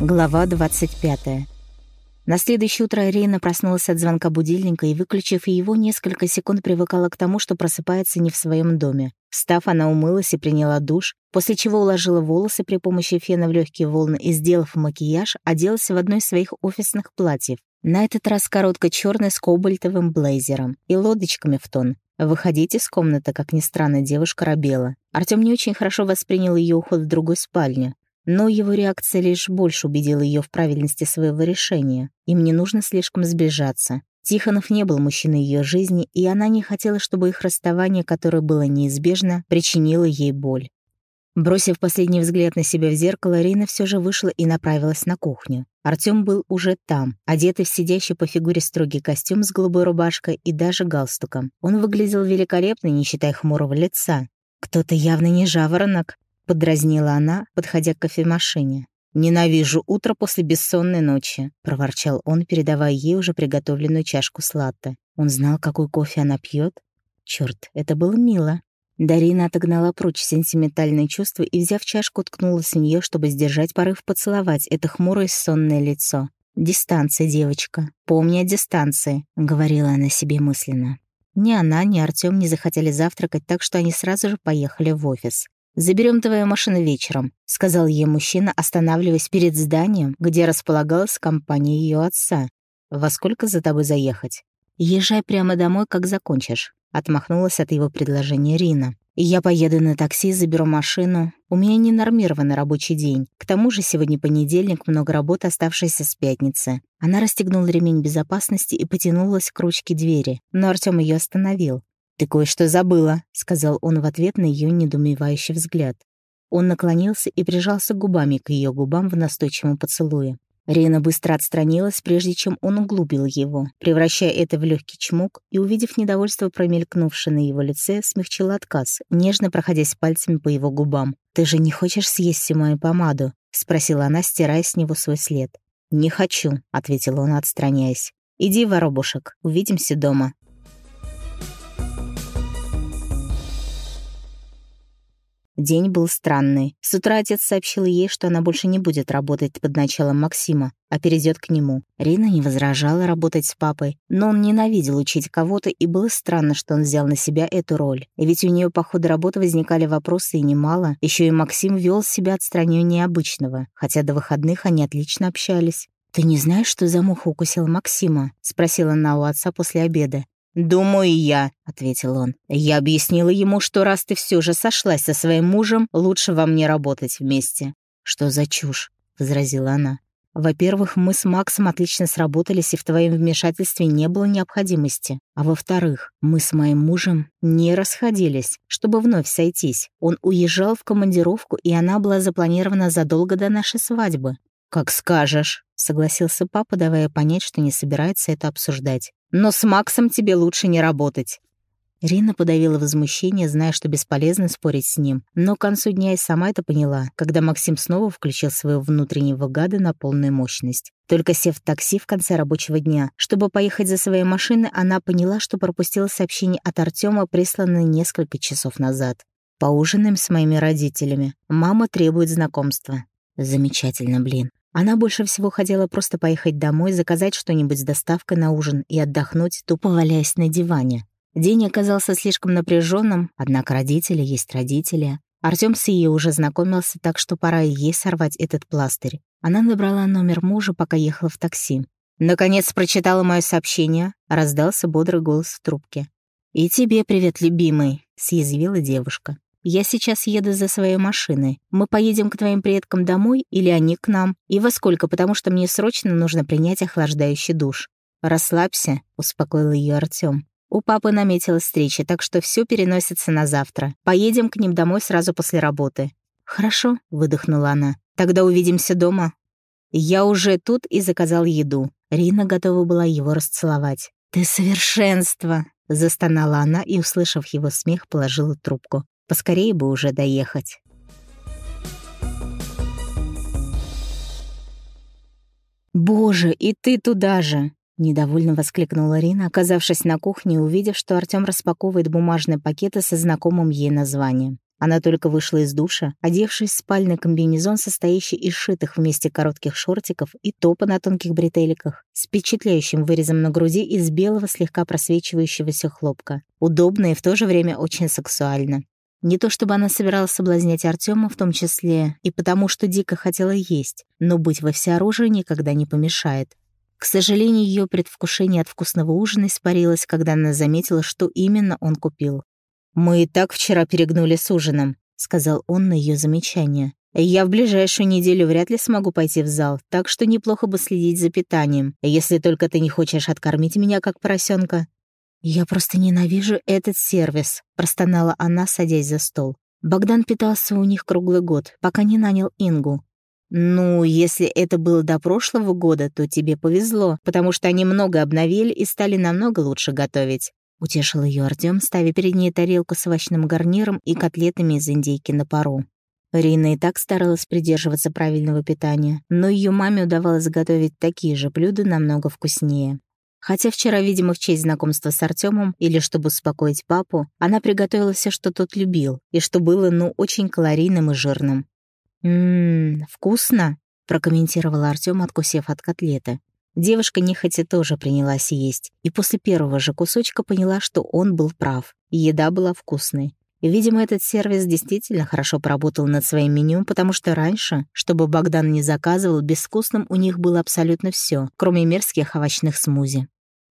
Глава 25. На следующее утро Рейна проснулась от звонка будильника и, выключив его, несколько секунд привыкала к тому, что просыпается не в своем доме. Встав, она умылась и приняла душ, после чего уложила волосы при помощи фена в легкие волны и, сделав макияж, оделась в одно из своих офисных платьев. На этот раз коротко черный с кобальтовым блейзером и лодочками в тон. Выходить из комнаты, как ни странно, девушка робела. Артём не очень хорошо воспринял ее уход в другую спальню. Но его реакция лишь больше убедила ее в правильности своего решения. Им не нужно слишком сближаться. Тихонов не был мужчиной ее жизни, и она не хотела, чтобы их расставание, которое было неизбежно, причинило ей боль. Бросив последний взгляд на себя в зеркало, Рина все же вышла и направилась на кухню. Артём был уже там, одетый в сидящий по фигуре строгий костюм с голубой рубашкой и даже галстуком. Он выглядел великолепно, не считая хмурого лица. Кто-то явно не жаворонок, подразнила она, подходя к кофемашине. «Ненавижу утро после бессонной ночи», — проворчал он, передавая ей уже приготовленную чашку с латте. Он знал, какой кофе она пьет. Черт, это было мило. Дарина отогнала прочь сентиментальные чувства и, взяв чашку, ткнулась в нее, чтобы сдержать порыв поцеловать это хмурое сонное лицо. «Дистанция, девочка. Помни о дистанции», — говорила она себе мысленно. Ни она, ни Артём не захотели завтракать, так что они сразу же поехали в офис. «Заберем твою машину вечером», — сказал ей мужчина, останавливаясь перед зданием, где располагалась компания ее отца. «Во сколько за тобой заехать?» «Езжай прямо домой, как закончишь», — отмахнулась от его предложения Рина. «Я поеду на такси, заберу машину. У меня не нормированный рабочий день. К тому же сегодня понедельник, много работы, оставшейся с пятницы». Она расстегнула ремень безопасности и потянулась к ручке двери, но Артём ее остановил. «Ты кое-что забыла», — сказал он в ответ на ее недоумевающий взгляд. Он наклонился и прижался губами к ее губам в настойчивом поцелуе. Рена быстро отстранилась, прежде чем он углубил его, превращая это в легкий чмок, и, увидев недовольство, промелькнувшее на его лице, смягчила отказ, нежно проходясь пальцами по его губам. «Ты же не хочешь съесть всю мою помаду?» — спросила она, стирая с него свой след. «Не хочу», — ответил он, отстраняясь. «Иди, воробушек, увидимся дома». День был странный. С утра отец сообщил ей, что она больше не будет работать под началом Максима, а перейдет к нему. Рина не возражала работать с папой, но он ненавидел учить кого-то, и было странно, что он взял на себя эту роль. Ведь у нее по ходу работы возникали вопросы и немало. Еще и Максим вел себя отстраненнее обычного, хотя до выходных они отлично общались. «Ты не знаешь, что за муха укусила Максима?» — спросила она у отца после обеда. «Думаю, я», — ответил он. «Я объяснила ему, что раз ты все же сошлась со своим мужем, лучше вам не работать вместе». «Что за чушь?» — возразила она. «Во-первых, мы с Максом отлично сработались, и в твоем вмешательстве не было необходимости. А во-вторых, мы с моим мужем не расходились, чтобы вновь сойтись. Он уезжал в командировку, и она была запланирована задолго до нашей свадьбы». «Как скажешь», — согласился папа, давая понять, что не собирается это обсуждать. Но с Максом тебе лучше не работать». Рина подавила возмущение, зная, что бесполезно спорить с ним. Но к концу дня и сама это поняла, когда Максим снова включил своего внутреннего гада на полную мощность. Только сев в такси в конце рабочего дня, чтобы поехать за своей машиной, она поняла, что пропустила сообщение от Артема, присланное несколько часов назад. «Поужинаем с моими родителями. Мама требует знакомства». Замечательно, блин. Она больше всего хотела просто поехать домой, заказать что-нибудь с доставкой на ужин и отдохнуть, тупо валяясь на диване. День оказался слишком напряженным, однако родители есть родители. Артём с Ией уже знакомился, так что пора и ей сорвать этот пластырь. Она набрала номер мужа, пока ехала в такси. «Наконец прочитала мое сообщение», — раздался бодрый голос в трубке. «И тебе привет, любимый», — съязвила девушка. Я сейчас еду за своей машиной. Мы поедем к твоим предкам домой или они к нам? И во сколько, потому что мне срочно нужно принять охлаждающий душ. Расслабься, успокоил ее Артём. У папы наметилась встреча, так что все переносится на завтра. Поедем к ним домой сразу после работы. Хорошо, выдохнула она. Тогда увидимся дома. Я уже тут и заказал еду. Рина готова была его расцеловать. «Ты совершенство!» — застонала она и, услышав его смех, положила трубку. Поскорее бы уже доехать. «Боже, и ты туда же!» — недовольно воскликнула Рина, оказавшись на кухне и увидев, что Артём распаковывает бумажные пакеты со знакомым ей названием. Она только вышла из душа, одевшись в спальный комбинезон, состоящий из шитых вместе коротких шортиков и топа на тонких бретельках, с впечатляющим вырезом на груди из белого слегка просвечивающегося хлопка. Удобно и в то же время очень сексуально. Не то чтобы она собиралась соблазнять Артема в том числе, и потому что дико хотела есть, но быть во всеоружии никогда не помешает. К сожалению, ее предвкушение от вкусного ужина испарилось, когда она заметила, что именно он купил. «Мы и так вчера перегнули с ужином», — сказал он на ее замечание. «Я в ближайшую неделю вряд ли смогу пойти в зал, так что неплохо бы следить за питанием, если только ты не хочешь откормить меня как поросенка. «Я просто ненавижу этот сервис», — простонала она, садясь за стол. Богдан питался у них круглый год, пока не нанял Ингу. «Ну, если это было до прошлого года, то тебе повезло, потому что они много обновили и стали намного лучше готовить», — утешил ее Артём, ставя перед ней тарелку с овощным гарниром и котлетами из индейки на пару. Рина и так старалась придерживаться правильного питания, но ее маме удавалось готовить такие же блюда намного вкуснее. Хотя вчера, видимо, в честь знакомства с Артемом или чтобы успокоить папу, она приготовила все, что тот любил, и что было, ну, очень калорийным и жирным. «Ммм, вкусно», — прокомментировал Артем, откусив от котлеты. Девушка нехотя тоже принялась есть, и после первого же кусочка поняла, что он был прав, еда была вкусной. Видимо, этот сервис действительно хорошо поработал над своим меню, потому что раньше, чтобы Богдан не заказывал, безвкусным у них было абсолютно все, кроме мерзких овощных смузи.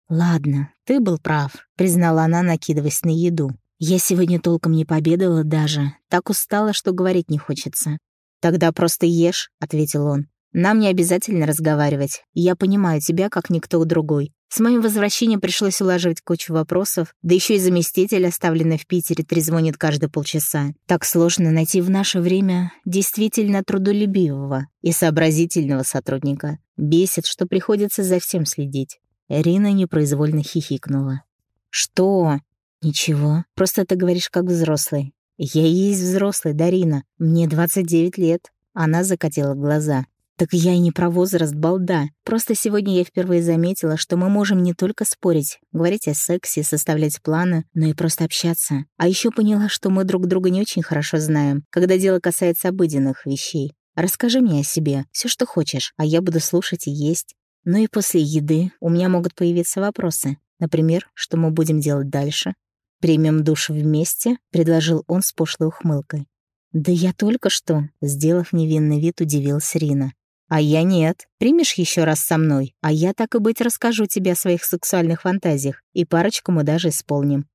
«Ладно, ты был прав», — признала она, накидываясь на еду. «Я сегодня толком не победала даже. Так устала, что говорить не хочется». «Тогда просто ешь», — ответил он. «Нам не обязательно разговаривать. Я понимаю тебя, как никто другой. С моим возвращением пришлось улаживать кучу вопросов, да еще и заместитель, оставленный в Питере, трезвонит каждые полчаса. Так сложно найти в наше время действительно трудолюбивого и сообразительного сотрудника. Бесит, что приходится за всем следить. Рина непроизвольно хихикнула. «Что?» «Ничего, просто ты говоришь как взрослый». «Я и есть взрослый, Дарина. Мне 29 лет». Она закатила глаза. «Так я и не про возраст, балда. Просто сегодня я впервые заметила, что мы можем не только спорить, говорить о сексе, составлять планы, но и просто общаться. А еще поняла, что мы друг друга не очень хорошо знаем, когда дело касается обыденных вещей. Расскажи мне о себе, все, что хочешь, а я буду слушать и есть. Но и после еды у меня могут появиться вопросы. Например, что мы будем делать дальше? «Примем душ вместе?» — предложил он с пошлой ухмылкой. «Да я только что», — сделав невинный вид, удивился Рина. «А я нет. Примешь еще раз со мной, а я, так и быть, расскажу тебе о своих сексуальных фантазиях, и парочку мы даже исполним».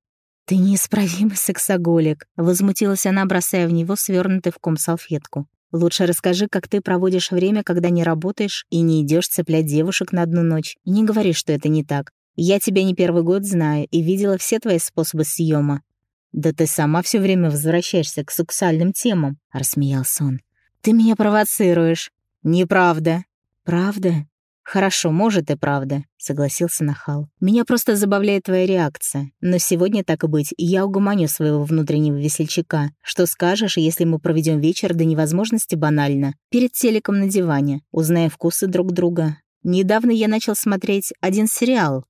«Ты неисправимый сексоголик», — возмутилась она, бросая в него свернутый в ком салфетку. Лучше расскажи, как ты проводишь время, когда не работаешь и не идешь цеплять девушек на одну ночь. И не говори, что это не так. Я тебя не первый год знаю и видела все твои способы съема. «Да ты сама все время возвращаешься к сексуальным темам», — рассмеялся он. «Ты меня провоцируешь». «Неправда». «Правда?» «Хорошо, может и правда», — согласился Нахал. «Меня просто забавляет твоя реакция. Но сегодня, так и быть, я угомоню своего внутреннего весельчака. Что скажешь, если мы проведем вечер до невозможности банально? Перед телеком на диване, узная вкусы друг друга. Недавно я начал смотреть один сериал.